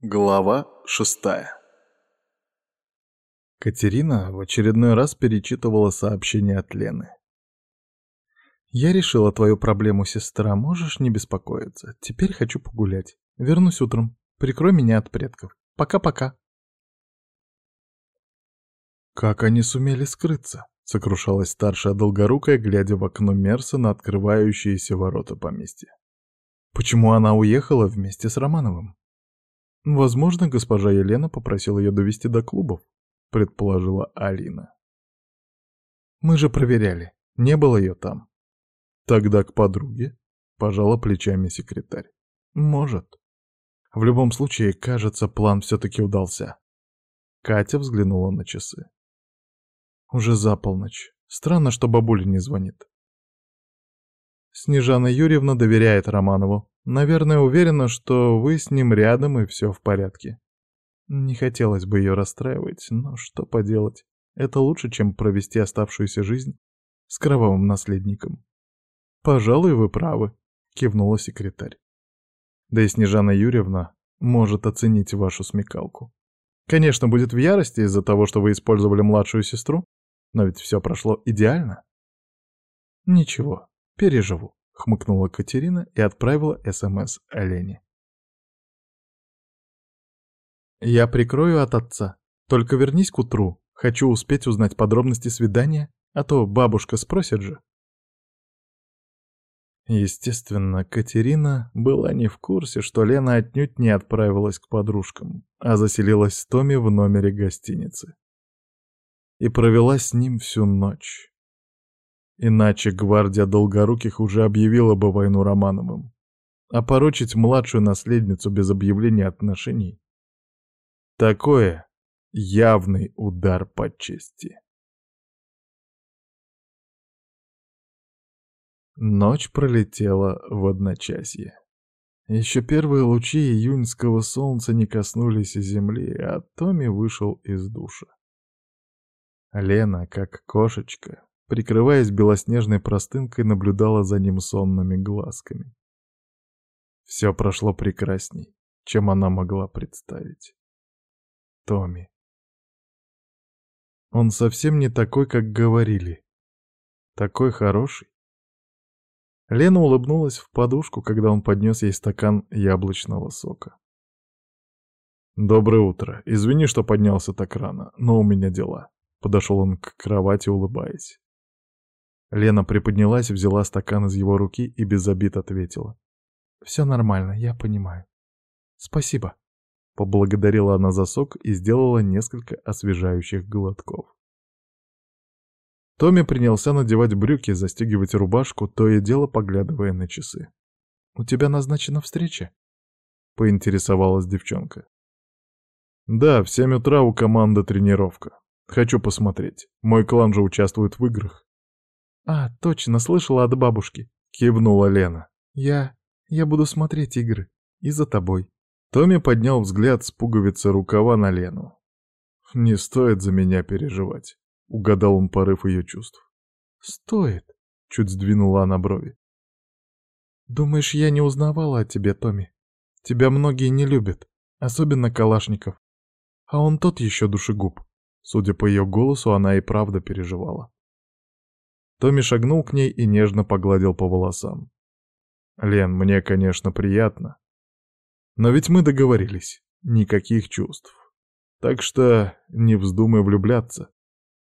Глава шестая Катерина в очередной раз перечитывала сообщение от Лены. «Я решила твою проблему, сестра, можешь не беспокоиться. Теперь хочу погулять. Вернусь утром. Прикрой меня от предков. Пока-пока». «Как они сумели скрыться?» — сокрушалась старшая долгорукая, глядя в окно Мерса на открывающиеся ворота поместья. Почему она уехала вместе с Романовым? Возможно, госпожа Елена попросила ее довести до клубов, предположила Алина. Мы же проверяли, не было ее там. Тогда к подруге пожала плечами секретарь. Может. В любом случае, кажется, план все-таки удался. Катя взглянула на часы. Уже за полночь. Странно, что бабуля не звонит. Снежана Юрьевна доверяет Романову. Наверное, уверена, что вы с ним рядом и все в порядке. Не хотелось бы ее расстраивать, но что поделать. Это лучше, чем провести оставшуюся жизнь с кровавым наследником. «Пожалуй, вы правы», — кивнула секретарь. Да и Снежана Юрьевна может оценить вашу смекалку. Конечно, будет в ярости из-за того, что вы использовали младшую сестру, но ведь все прошло идеально. Ничего, «Переживу», — хмыкнула Катерина и отправила СМС Олене. «Я прикрою от отца. Только вернись к утру. Хочу успеть узнать подробности свидания, а то бабушка спросит же». Естественно, Катерина была не в курсе, что Лена отнюдь не отправилась к подружкам, а заселилась с Томи в номере гостиницы. И провела с ним всю ночь. Иначе гвардия Долгоруких уже объявила бы войну Романовым. А порочить младшую наследницу без объявления отношений — такое явный удар по чести. Ночь пролетела в одночасье. Еще первые лучи июньского солнца не коснулись земли, а Томми вышел из душа. Лена, как кошечка, прикрываясь белоснежной простынкой, наблюдала за ним сонными глазками. Все прошло прекрасней, чем она могла представить. Томми. Он совсем не такой, как говорили. Такой хороший. Лена улыбнулась в подушку, когда он поднес ей стакан яблочного сока. «Доброе утро. Извини, что поднялся так рано, но у меня дела». Подошел он к кровати, улыбаясь. Лена приподнялась, взяла стакан из его руки и без обид ответила. «Все нормально, я понимаю. Спасибо». Поблагодарила она за сок и сделала несколько освежающих глотков. Томми принялся надевать брюки, застегивать рубашку, то и дело поглядывая на часы. «У тебя назначена встреча?» — поинтересовалась девчонка. «Да, в семь утра у команды тренировка. Хочу посмотреть. Мой клан же участвует в играх. «А, точно, слышала от бабушки», — кивнула Лена. «Я... я буду смотреть игры. И за тобой». Томми поднял взгляд с пуговицы рукава на Лену. «Не стоит за меня переживать», — угадал он порыв ее чувств. «Стоит», — чуть сдвинула она брови. «Думаешь, я не узнавала о тебе, Томми? Тебя многие не любят, особенно Калашников. А он тот еще душегуб». Судя по ее голосу, она и правда переживала. Томми шагнул к ней и нежно погладил по волосам. «Лен, мне, конечно, приятно. Но ведь мы договорились. Никаких чувств. Так что не вздумай влюбляться».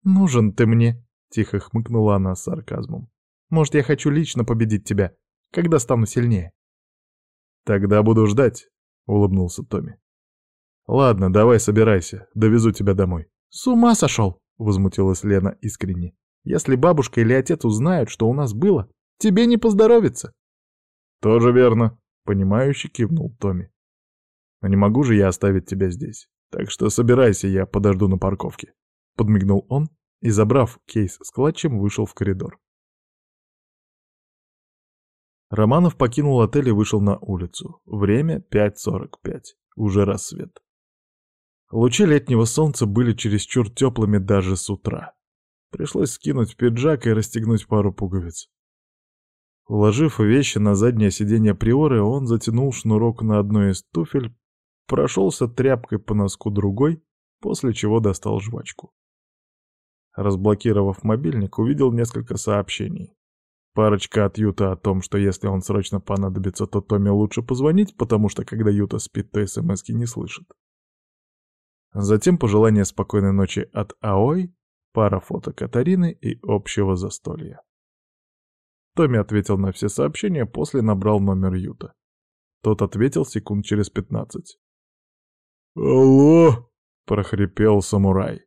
«Нужен ты мне», — тихо хмыкнула она с сарказмом. «Может, я хочу лично победить тебя, когда стану сильнее?» «Тогда буду ждать», — улыбнулся Томми. «Ладно, давай собирайся, довезу тебя домой». «С ума сошел!» — возмутилась Лена искренне. Если бабушка или отец узнают, что у нас было, тебе не поздоровится. Тоже верно, понимающе кивнул Томми. Но не могу же я оставить тебя здесь. Так что собирайся, я подожду на парковке. Подмигнул он и, забрав кейс с клатчем, вышел в коридор. Романов покинул отель и вышел на улицу. Время 5.45. Уже рассвет. Лучи летнего солнца были чересчур теплыми даже с утра. Пришлось скинуть пиджак и расстегнуть пару пуговиц. Уложив вещи на заднее сиденье приоры, он затянул шнурок на одной из туфель, прошелся тряпкой по носку другой, после чего достал жвачку. Разблокировав мобильник, увидел несколько сообщений. Парочка от Юта о том, что если он срочно понадобится, то Томми лучше позвонить, потому что когда Юта спит, то смски не слышит. Затем пожелание спокойной ночи от Аой, пара фото Катарины и общего застолья. Томми ответил на все сообщения, после набрал номер Юта. Тот ответил секунд через пятнадцать. «Алло!» — прохрипел самурай.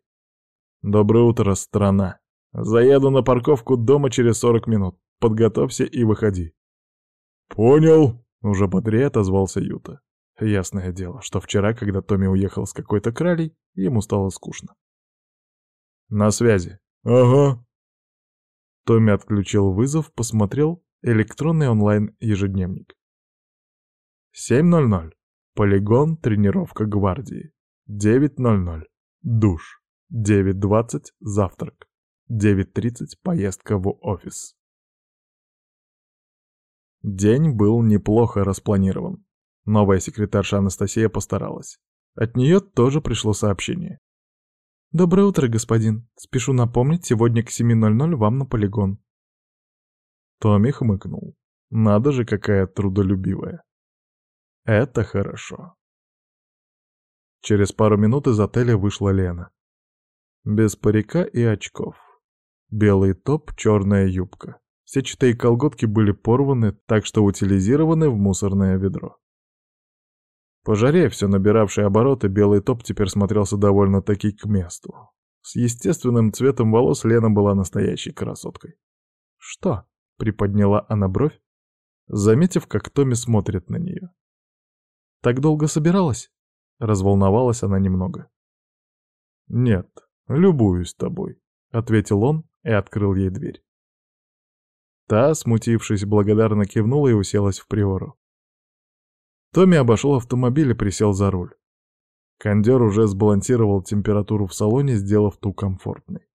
«Доброе утро, страна. Заеду на парковку дома через сорок минут. Подготовься и выходи». «Понял», — уже бодрее отозвался Юта. Ясное дело, что вчера, когда Томми уехал с какой-то кралей, ему стало скучно. «На связи». «Ага». Томми отключил вызов, посмотрел электронный онлайн-ежедневник. 7.00. Полигон, тренировка гвардии. 9.00. Душ. 9.20. Завтрак. 9.30. Поездка в офис. День был неплохо распланирован. Новая секретарша Анастасия постаралась. От нее тоже пришло сообщение. «Доброе утро, господин. Спешу напомнить, сегодня к 7.00 вам на полигон». Томми хмыкнул. Надо же, какая трудолюбивая. Это хорошо. Через пару минут из отеля вышла Лена. Без парика и очков. Белый топ, черная юбка. Сетчатые колготки были порваны, так что утилизированы в мусорное ведро. По жаре, все набиравший обороты, белый топ теперь смотрелся довольно-таки к месту. С естественным цветом волос Лена была настоящей красоткой. «Что?» — приподняла она бровь, заметив, как Томми смотрит на нее. «Так долго собиралась?» — разволновалась она немного. «Нет, любуюсь тобой», — ответил он и открыл ей дверь. Та, смутившись, благодарно кивнула и уселась в приору. Томми обошел автомобиль и присел за руль. Кондер уже сбалансировал температуру в салоне, сделав ту комфортной.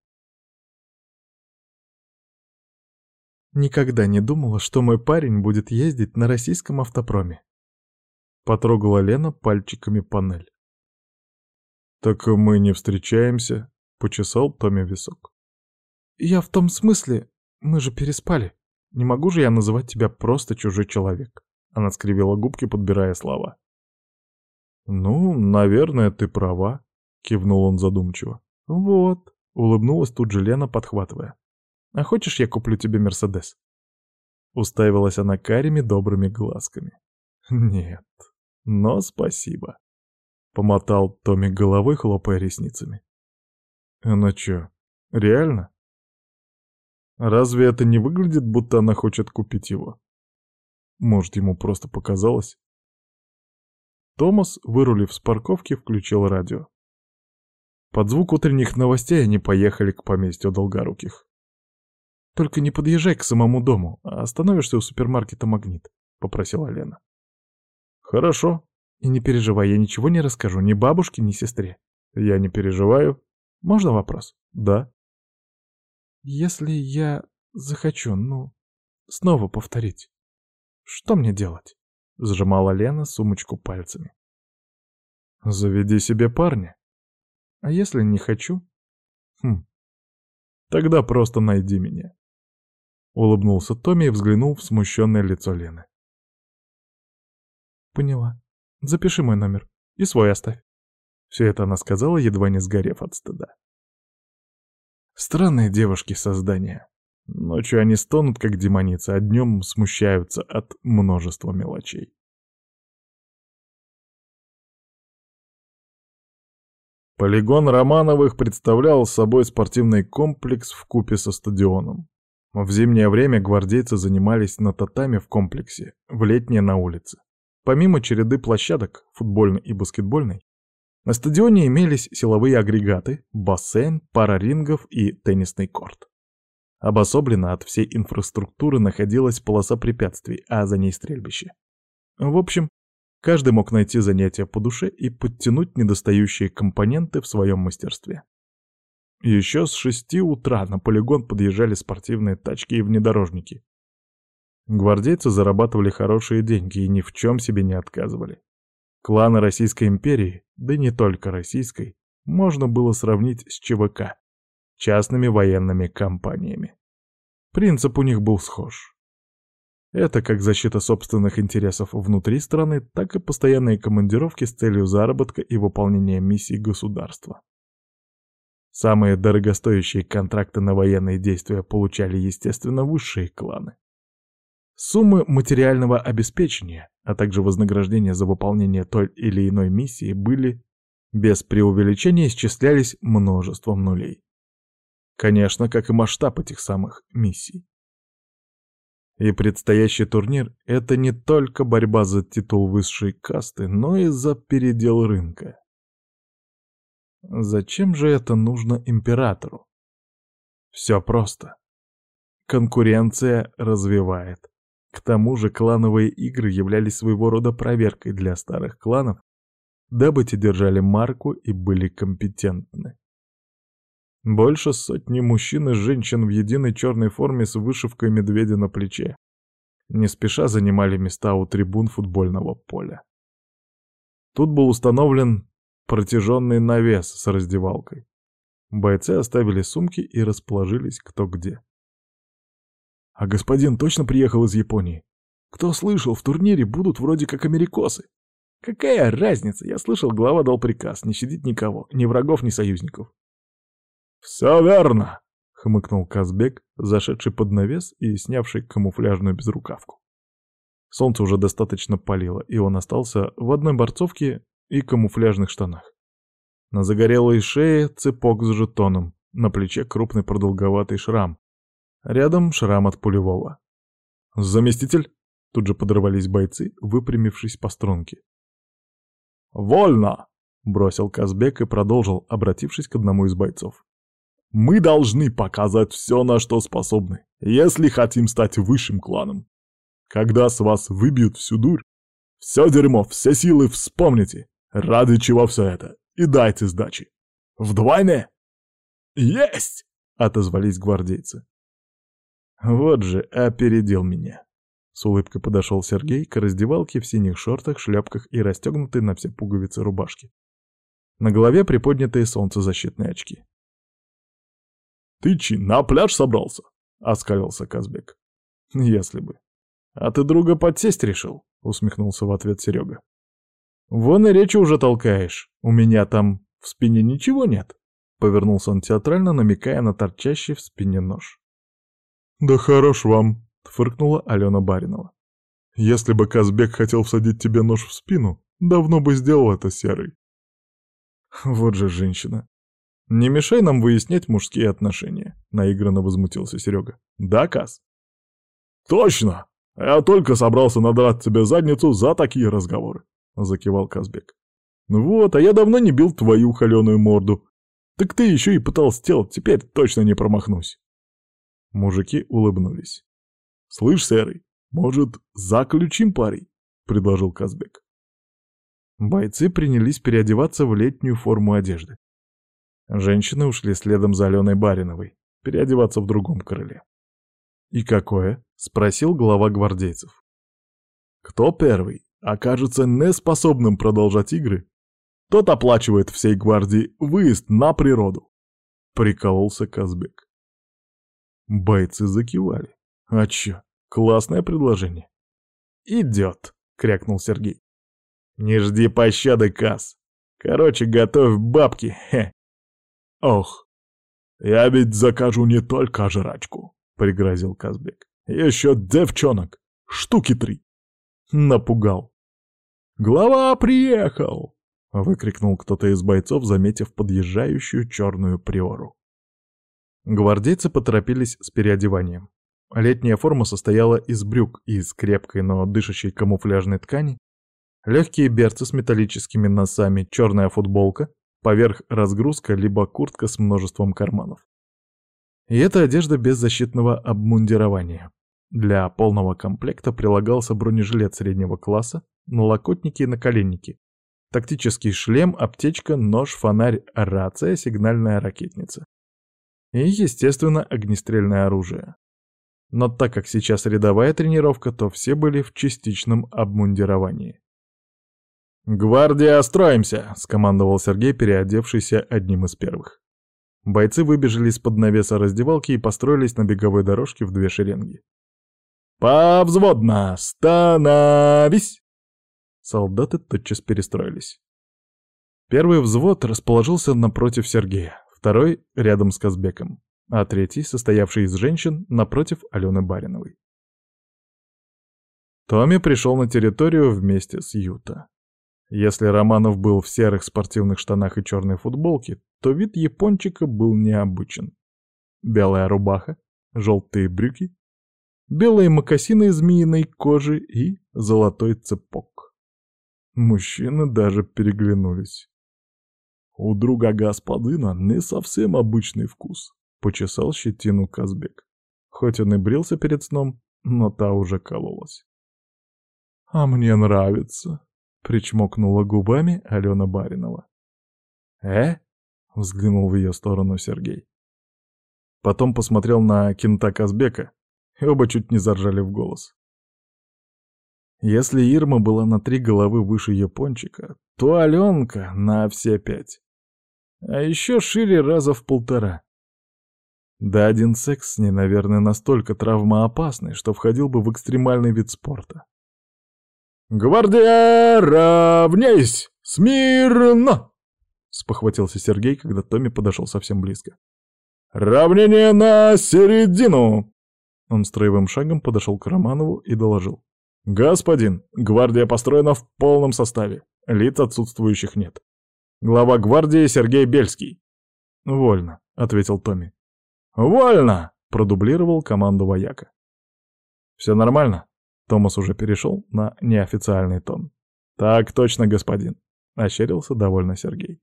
Никогда не думала, что мой парень будет ездить на российском автопроме. Потрогала Лена пальчиками панель. «Так мы не встречаемся», — почесал Томми висок. «Я в том смысле, мы же переспали. Не могу же я называть тебя просто чужой человек». Она скривила губки, подбирая слова. «Ну, наверное, ты права», — кивнул он задумчиво. «Вот», — улыбнулась тут же Лена, подхватывая. «А хочешь, я куплю тебе Мерседес?» Уставилась она карими добрыми глазками. «Нет, но спасибо», — помотал Томми головой, хлопая ресницами. «Она чё, реально?» Разве это не выглядит, будто она хочет купить его? Может, ему просто показалось? Томас, вырулив с парковки, включил радио. Под звук утренних новостей они поехали к поместью Долгоруких. «Только не подъезжай к самому дому, а остановишься у супермаркета «Магнит», — попросила Лена. «Хорошо. И не переживай, я ничего не расскажу ни бабушке, ни сестре». «Я не переживаю. Можно вопрос?» «Да». «Если я захочу, ну, снова повторить, что мне делать?» — сжимала Лена сумочку пальцами. «Заведи себе парня. А если не хочу?» «Хм, тогда просто найди меня». Улыбнулся Томми и взглянул в смущенное лицо Лены. «Поняла. Запиши мой номер. И свой оставь». Все это она сказала, едва не сгорев от стыда. Странные девушки создания. Ночью они стонут, как демоницы, а днем смущаются от множества мелочей. Полигон Романовых представлял собой спортивный комплекс в купе со стадионом. В зимнее время гвардейцы занимались на татами в комплексе, в летнее на улице. Помимо череды площадок, футбольной и баскетбольной, на стадионе имелись силовые агрегаты, бассейн, пара рингов и теннисный корт. Обособленно от всей инфраструктуры находилась полоса препятствий, а за ней стрельбище. В общем, каждый мог найти занятие по душе и подтянуть недостающие компоненты в своем мастерстве. Еще с шести утра на полигон подъезжали спортивные тачки и внедорожники. Гвардейцы зарабатывали хорошие деньги и ни в чем себе не отказывали. Кланы Российской империи, да не только российской, можно было сравнить с ЧВК, частными военными компаниями. Принцип у них был схож. Это как защита собственных интересов внутри страны, так и постоянные командировки с целью заработка и выполнения миссий государства. Самые дорогостоящие контракты на военные действия получали, естественно, высшие кланы. Суммы материального обеспечения, а также вознаграждения за выполнение той или иной миссии были, без преувеличения, исчислялись множеством нулей. Конечно, как и масштаб этих самых миссий. И предстоящий турнир — это не только борьба за титул высшей касты, но и за передел рынка. Зачем же это нужно императору? Все просто. Конкуренция развивает. К тому же клановые игры являлись своего рода проверкой для старых кланов, дабы те держали марку и были компетентны. Больше сотни мужчин и женщин в единой черной форме с вышивкой медведя на плече. Не спеша занимали места у трибун футбольного поля. Тут был установлен протяженный навес с раздевалкой. Бойцы оставили сумки и расположились кто где. А господин точно приехал из Японии? Кто слышал, в турнире будут вроде как америкосы. Какая разница? Я слышал, глава дал приказ не щадить никого, ни врагов, ни союзников. «Все верно!» — хмыкнул Казбек, зашедший под навес и снявший камуфляжную безрукавку. Солнце уже достаточно палило, и он остался в одной борцовке и камуфляжных штанах. На загорелой шее цепок с жетоном, на плече крупный продолговатый шрам, Рядом шрам от пулевого. «Заместитель?» Тут же подорвались бойцы, выпрямившись по струнке. «Вольно!» — бросил Казбек и продолжил, обратившись к одному из бойцов. «Мы должны показать все, на что способны, если хотим стать высшим кланом. Когда с вас выбьют всю дурь, все дерьмо, все силы вспомните, ради чего все это, и дайте сдачи. Вдвойне!» «Есть!» — отозвались гвардейцы. Вот же, опередил меня. С улыбкой подошел Сергей к раздевалке в синих шортах, шляпках и расстегнутой на все пуговицы рубашки. На голове приподнятые солнцезащитные очки. «Ты чи, на пляж собрался?» — оскалился Казбек. «Если бы. А ты друга подсесть решил?» — усмехнулся в ответ Серега. «Вон и речи уже толкаешь. У меня там в спине ничего нет?» Повернулся он театрально, намекая на торчащий в спине нож. «Да хорош вам», — фыркнула Алена Баринова. «Если бы Казбек хотел всадить тебе нож в спину, давно бы сделал это серый». «Вот же женщина. Не мешай нам выяснять мужские отношения», — наигранно возмутился Серега. «Да, Каз?» «Точно! Я только собрался надрать тебе задницу за такие разговоры», — закивал Казбек. «Вот, а я давно не бил твою холеную морду. Так ты еще и сделать, теперь точно не промахнусь». Мужики улыбнулись. «Слышь, Серый, может, заключим парень?» — предложил Казбек. Бойцы принялись переодеваться в летнюю форму одежды. Женщины ушли следом за Аленой Бариновой, переодеваться в другом крыле. «И какое?» — спросил глава гвардейцев. «Кто первый окажется неспособным продолжать игры, тот оплачивает всей гвардии выезд на природу», — прикололся Казбек. Бойцы закивали. А чё, классное предложение. «Идёт», — крякнул Сергей. «Не жди пощады, Кас. Короче, готовь бабки, хе». «Ох, я ведь закажу не только жрачку», — пригрозил Казбек. «Еще девчонок, штуки три». Напугал. «Глава приехал!» — выкрикнул кто-то из бойцов, заметив подъезжающую черную приору. Гвардейцы поторопились с переодеванием. Летняя форма состояла из брюк из крепкой, но дышащей камуфляжной ткани, легкие берцы с металлическими носами, черная футболка, поверх разгрузка либо куртка с множеством карманов. И эта одежда без защитного обмундирования. Для полного комплекта прилагался бронежилет среднего класса, налокотники и наколенники, тактический шлем, аптечка, нож, фонарь, рация, сигнальная ракетница. И, естественно, огнестрельное оружие. Но так как сейчас рядовая тренировка, то все были в частичном обмундировании. «Гвардия, строимся!» — скомандовал Сергей, переодевшийся одним из первых. Бойцы выбежали из-под навеса раздевалки и построились на беговой дорожке в две шеренги. «Повзводно! Становись!» Солдаты тотчас перестроились. Первый взвод расположился напротив Сергея, второй — рядом с Казбеком, а третий, состоявший из женщин, напротив Алены Бариновой. Томми пришел на территорию вместе с Юта. Если Романов был в серых спортивных штанах и черной футболке, то вид япончика был необычен. Белая рубаха, желтые брюки, белые мокасины из змеиной кожи и золотой цепок. Мужчины даже переглянулись. «У друга господина не совсем обычный вкус», — почесал щетину Казбек. Хоть он и брился перед сном, но та уже кололась. «А мне нравится», — причмокнула губами Алена Баринова. «Э?» — взглянул в ее сторону Сергей. Потом посмотрел на кента Казбека, и оба чуть не заржали в голос. Если Ирма была на три головы выше япончика, то Аленка на все пять. А еще шире раза в полтора. Да один секс с ней, наверное, настолько травмоопасный, что входил бы в экстремальный вид спорта. «Гвардия, равняйсь! Смирно!» — спохватился Сергей, когда Томми подошел совсем близко. «Равнение на середину!» Он строевым шагом подошел к Романову и доложил. «Господин, гвардия построена в полном составе. Лиц отсутствующих нет. Глава гвардии Сергей Бельский». «Вольно», — ответил Томми. «Вольно!» — продублировал команду вояка. «Все нормально?» Томас уже перешел на неофициальный тон. «Так точно, господин», — ощерился довольно Сергей.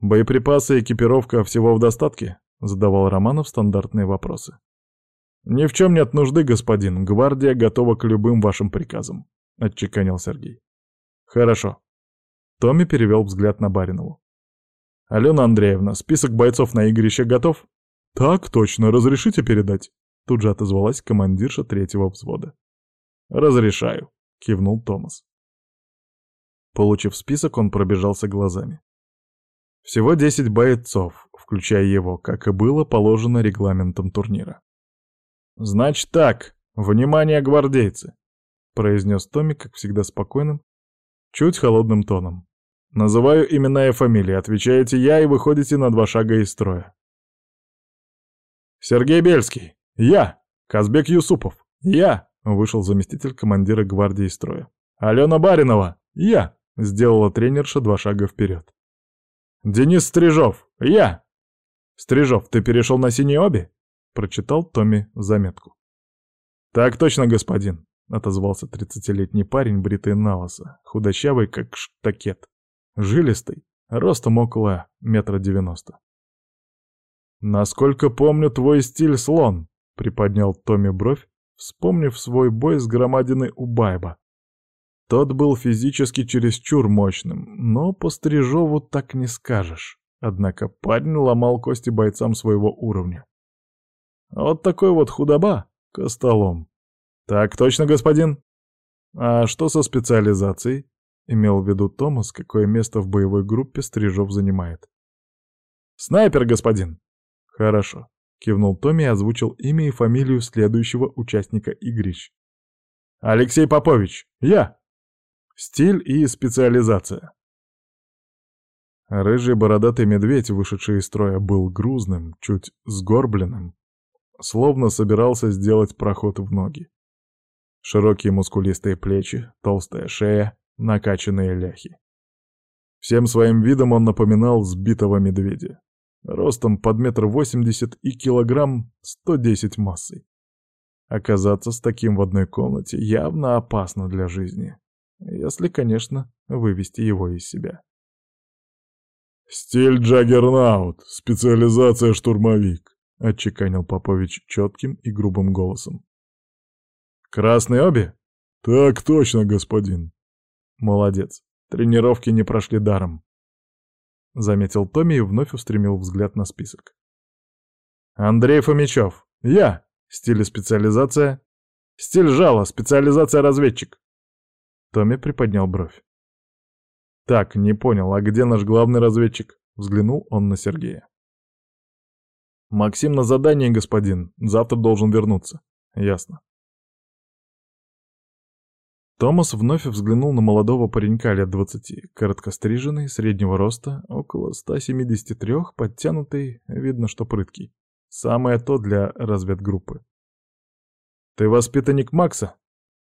«Боеприпасы экипировка всего в достатке?» — задавал Романов стандартные вопросы. «Ни в чем нет нужды, господин. Гвардия готова к любым вашим приказам», — отчеканил Сергей. «Хорошо». Томми перевел взгляд на Баринову. «Алена Андреевна, список бойцов на игрище готов?» «Так точно, разрешите передать?» Тут же отозвалась командирша третьего взвода. «Разрешаю», — кивнул Томас. Получив список, он пробежался глазами. Всего 10 бойцов, включая его, как и было положено регламентом турнира. «Значит так, внимание, гвардейцы!» — произнес Томми, как всегда спокойным, чуть холодным тоном. «Называю имена и фамилии, отвечаете я и выходите на два шага из строя. Сергей Бельский. Я. Казбек Юсупов. Я. Вышел заместитель командира гвардии строя. Алена Баринова. Я. Сделала тренерша два шага вперед. Денис Стрижов. Я. Стрижов, ты перешел на синие обе? Прочитал Томми заметку. Так точно, господин. Отозвался тридцатилетний парень, бритый на лысо, худощавый, как штакет, жилистый, ростом около метра девяносто. «Насколько помню, твой стиль слон», — приподнял Томми бровь, вспомнив свой бой с громадиной у Байба. Тот был физически чересчур мощным, но по Стрижову так не скажешь. Однако парень ломал кости бойцам своего уровня. Вот такой вот худоба, костолом. Так точно, господин? А что со специализацией? Имел в виду Томас, какое место в боевой группе Стрижов занимает. Снайпер, господин. «Хорошо», — кивнул Томми и озвучил имя и фамилию следующего участника игрищ. «Алексей Попович, я!» Стиль и специализация. Рыжий бородатый медведь, вышедший из строя, был грузным, чуть сгорбленным, словно собирался сделать проход в ноги. Широкие мускулистые плечи, толстая шея, накачанные ляхи. Всем своим видом он напоминал сбитого медведя ростом под метр восемьдесят и килограмм сто десять массой. Оказаться с таким в одной комнате явно опасно для жизни, если, конечно, вывести его из себя. «Стиль Джаггернаут, специализация штурмовик», — отчеканил Попович четким и грубым голосом. «Красные обе?» «Так точно, господин». «Молодец. Тренировки не прошли даром. — заметил Томми и вновь устремил взгляд на список. «Андрей Фомичев. Я. Стиль специализация. Стиль жало. Специализация разведчик». Томми приподнял бровь. Так, не понял, а где наш главный разведчик? Взглянул он на Сергея. Максим на задании, господин. Завтра должен вернуться. Ясно. Томас вновь взглянул на молодого паренька лет двадцати, короткостриженный, среднего роста, около 173, подтянутый, видно, что прыткий. Самое то для разведгруппы. «Ты воспитанник Макса?»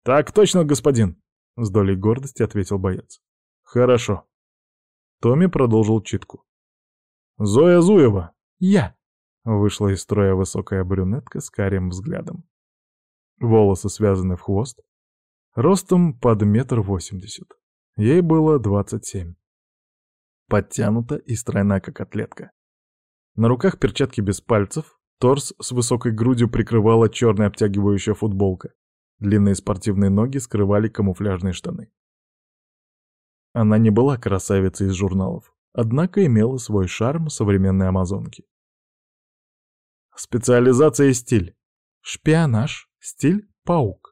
«Так точно, господин!» — с долей гордости ответил боец. «Хорошо». Томми продолжил читку. «Зоя Зуева!» «Я!» — вышла из строя высокая брюнетка с карим взглядом. Волосы связаны в хвост, Ростом под метр восемьдесят. Ей было двадцать семь. Подтянута и стройна, как атлетка. На руках перчатки без пальцев, торс с высокой грудью прикрывала черная обтягивающая футболка. Длинные спортивные ноги скрывали камуфляжные штаны. Она не была красавицей из журналов, однако имела свой шарм современной амазонки. Специализация и стиль. Шпионаж, стиль, паук.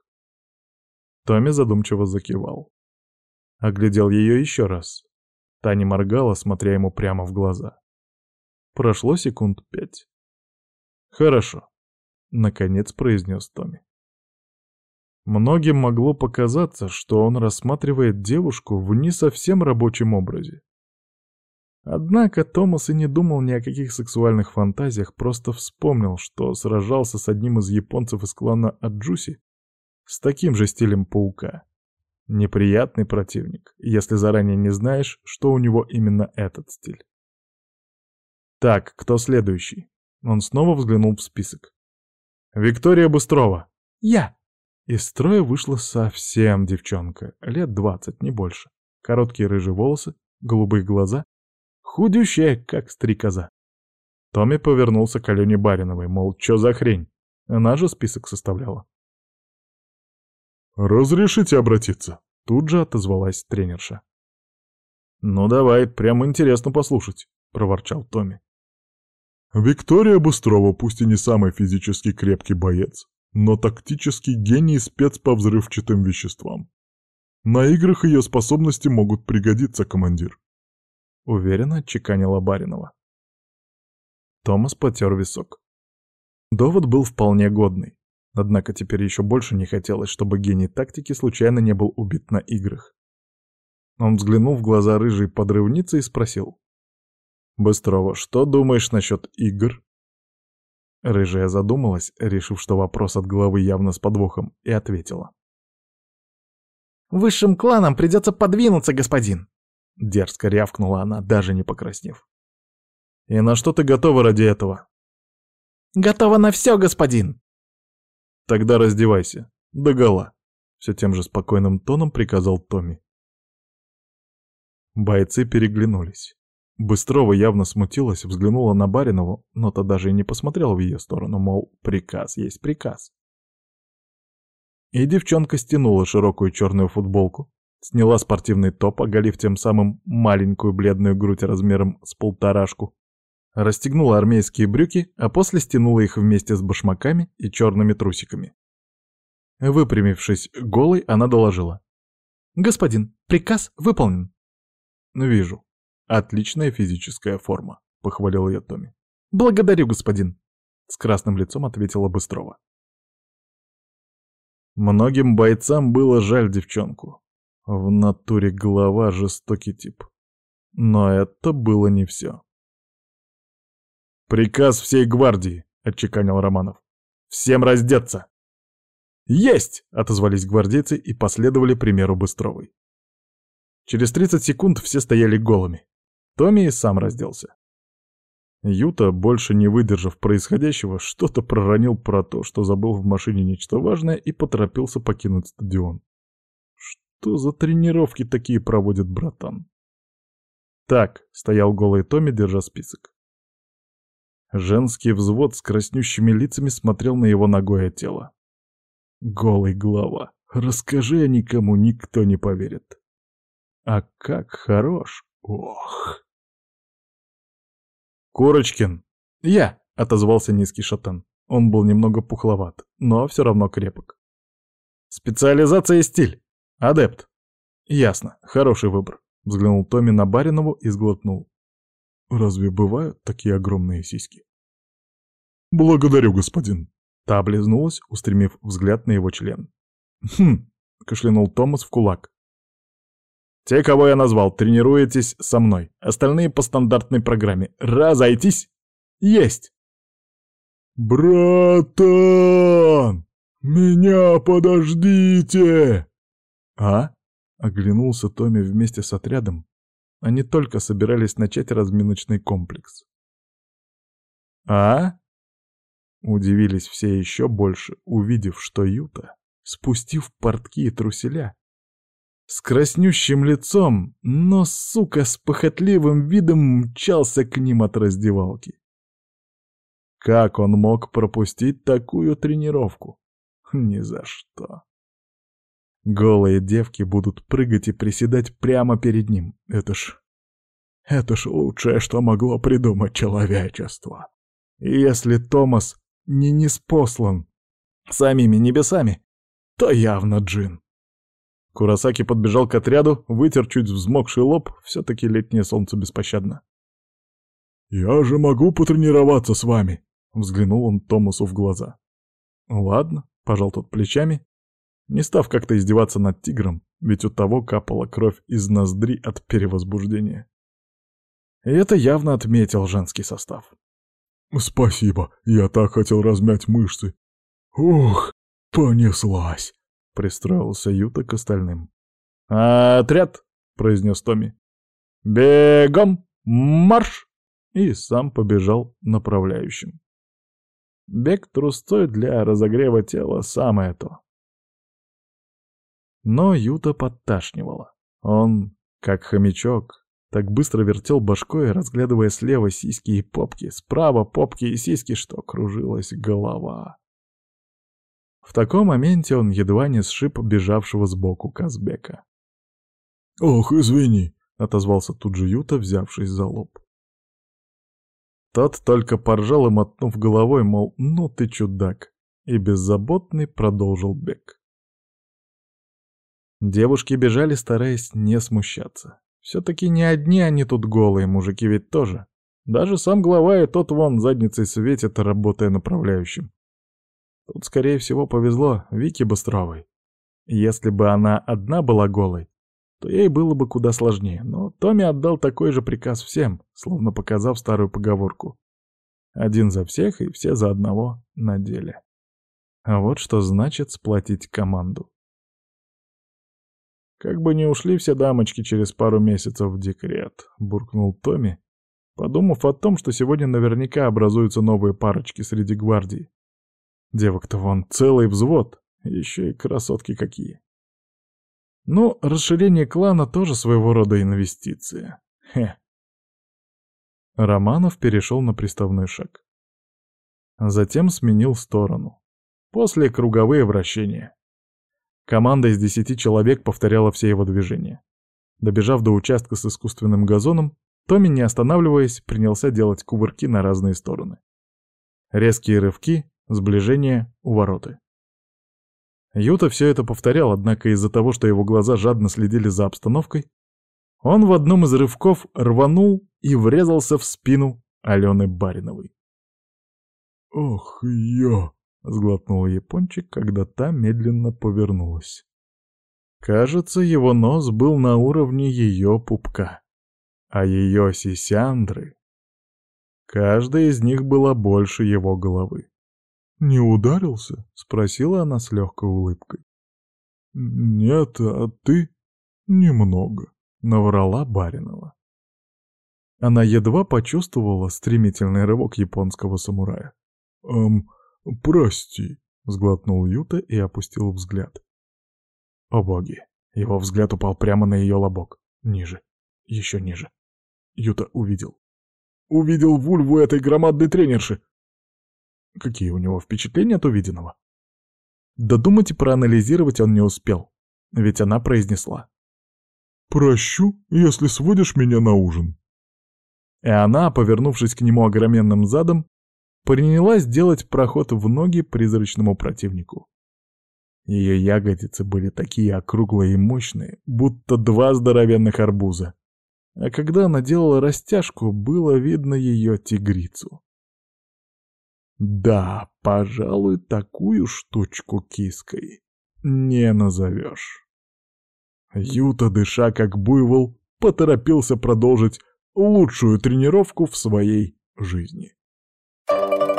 Томми задумчиво закивал. Оглядел ее еще раз. Та не моргала, смотря ему прямо в глаза. Прошло секунд пять. «Хорошо», — наконец произнес Томми. Многим могло показаться, что он рассматривает девушку в не совсем рабочем образе. Однако Томас и не думал ни о каких сексуальных фантазиях, просто вспомнил, что сражался с одним из японцев из клана Аджуси с таким же стилем паука. Неприятный противник, если заранее не знаешь, что у него именно этот стиль. Так, кто следующий? Он снова взглянул в список. Виктория Быстрова. Я. Из строя вышла совсем девчонка, лет двадцать, не больше. Короткие рыжие волосы, голубые глаза, худющая, как стрекоза. Томми повернулся к Алене Бариновой, мол, чё за хрень? Она же список составляла. «Разрешите обратиться?» — тут же отозвалась тренерша. «Ну давай, прямо интересно послушать», — проворчал Томми. «Виктория Быстрова пусть и не самый физически крепкий боец, но тактический гений спец по взрывчатым веществам. На играх ее способности могут пригодиться, командир», — уверенно чеканила Баринова. Томас потер висок. Довод был вполне годный. Однако теперь еще больше не хотелось, чтобы гений тактики случайно не был убит на играх. Он взглянул в глаза рыжей подрывницы и спросил. «Быстрова, что думаешь насчет игр?» Рыжая задумалась, решив, что вопрос от головы явно с подвохом, и ответила. «Высшим кланам придется подвинуться, господин!» Дерзко рявкнула она, даже не покраснев. «И на что ты готова ради этого?» «Готова на все, господин!» «Тогда раздевайся. Догола», — все тем же спокойным тоном приказал Томми. Бойцы переглянулись. Быстрова явно смутилась, взглянула на Баринову, но то даже и не посмотрела в ее сторону, мол, приказ есть приказ. И девчонка стянула широкую черную футболку, сняла спортивный топ, оголив тем самым маленькую бледную грудь размером с полторашку, расстегнула армейские брюки, а после стянула их вместе с башмаками и черными трусиками. Выпрямившись голой, она доложила. «Господин, приказ выполнен». «Вижу. Отличная физическая форма», — похвалил ее Томми. «Благодарю, господин», — с красным лицом ответила Быстрова. Многим бойцам было жаль девчонку. В натуре голова жестокий тип. Но это было не все. «Приказ всей гвардии», — отчеканил Романов. «Всем раздеться!» «Есть!» — отозвались гвардейцы и последовали примеру Быстровой. Через 30 секунд все стояли голыми. Томми и сам разделся. Юта, больше не выдержав происходящего, что-то проронил про то, что забыл в машине нечто важное и поторопился покинуть стадион. Что за тренировки такие проводит братан? Так, стоял голый Томми, держа список. Женский взвод с краснющими лицами смотрел на его ногое тело. Голый глава. Расскажи, а никому никто не поверит. А как хорош. Ох. Курочкин. Я, отозвался низкий шатен. Он был немного пухловат, но все равно крепок. Специализация и стиль. Адепт. Ясно, хороший выбор. Взглянул Томми на Баринову и сглотнул. Разве бывают такие огромные сиськи? Благодарю, господин. Та облизнулась, устремив взгляд на его член. Хм, кашлянул Томас в кулак. Те, кого я назвал, тренируетесь со мной. Остальные по стандартной программе. Разойтись? Есть! «Братан! Меня подождите!» «А?» — оглянулся Томми вместе с отрядом. Они только собирались начать разминочный комплекс. «А?» Удивились все еще больше, увидев, что Юта, спустив портки и труселя, с краснющим лицом, но, сука, с похотливым видом мчался к ним от раздевалки. Как он мог пропустить такую тренировку? Ни за что. Голые девки будут прыгать и приседать прямо перед ним. Это ж... Это ж лучшее, что могло придумать человечество. И если Томас не неспослан самими небесами, то явно Джин. Курасаки подбежал к отряду, вытер чуть взмокший лоб, все-таки летнее солнце беспощадно. «Я же могу потренироваться с вами!» Взглянул он Томасу в глаза. «Ладно», — пожал тот плечами, не став как-то издеваться над тигром, ведь у того капала кровь из ноздри от перевозбуждения. И это явно отметил женский состав. «Спасибо, я так хотел размять мышцы. Ух, понеслась!» — пристроился Юта к остальным. «Отряд!» — произнес Томми. «Бегом! Марш!» И сам побежал направляющим. Бег трустой для разогрева тела — самое то. Но Юта подташнивала. Он, как хомячок, так быстро вертел башкой, разглядывая слева сиськи и попки, справа попки и сиськи, что кружилась голова. В таком моменте он едва не сшиб бежавшего сбоку Казбека. «Ох, извини!» — отозвался тут же Юта, взявшись за лоб. Тот только поржал и мотнув головой, мол, ну ты чудак, и беззаботный продолжил бег. Девушки бежали, стараясь не смущаться. Все-таки не одни они тут голые, мужики ведь тоже. Даже сам глава и тот вон задницей светит, работая направляющим. Тут, скорее всего, повезло Вике Быстровой. Если бы она одна была голой, то ей было бы куда сложнее, но Томми отдал такой же приказ всем, словно показав старую поговорку. Один за всех и все за одного на деле. А вот что значит сплотить команду. «Как бы не ушли все дамочки через пару месяцев в декрет», — буркнул Томми, подумав о том, что сегодня наверняка образуются новые парочки среди гвардии. Девок-то вон целый взвод, еще и красотки какие. Ну, расширение клана тоже своего рода инвестиция. Хе. Романов перешел на приставной шаг. Затем сменил сторону. После круговые вращения. Команда из десяти человек повторяла все его движения. Добежав до участка с искусственным газоном, Томми, не останавливаясь, принялся делать кувырки на разные стороны. Резкие рывки, сближение, увороты. Юта все это повторял, однако из-за того, что его глаза жадно следили за обстановкой, он в одном из рывков рванул и врезался в спину Алены Бариновой. «Ох, я!» — сглотнул япончик, когда та медленно повернулась. Кажется, его нос был на уровне ее пупка, а ее сисяндры... Каждая из них была больше его головы. «Не ударился?» — спросила она с легкой улыбкой. «Нет, а ты?» «Немного», — наврала Баринова. Она едва почувствовала стремительный рывок японского самурая. «Эм, прости», — сглотнул Юта и опустил взгляд. О боги, его взгляд упал прямо на ее лобок. Ниже, еще ниже. Юта увидел. Увидел вульву этой громадной тренерши. Какие у него впечатления от увиденного? Додумать и проанализировать он не успел, ведь она произнесла. «Прощу, если сводишь меня на ужин». И она, повернувшись к нему огроменным задом, принялась делать проход в ноги призрачному противнику. Ее ягодицы были такие округлые и мощные, будто два здоровенных арбуза. А когда она делала растяжку, было видно ее тигрицу. Да, пожалуй, такую штучку киской не назовешь. Юта, дыша как буйвол, поторопился продолжить лучшую тренировку в своей жизни. Thank you.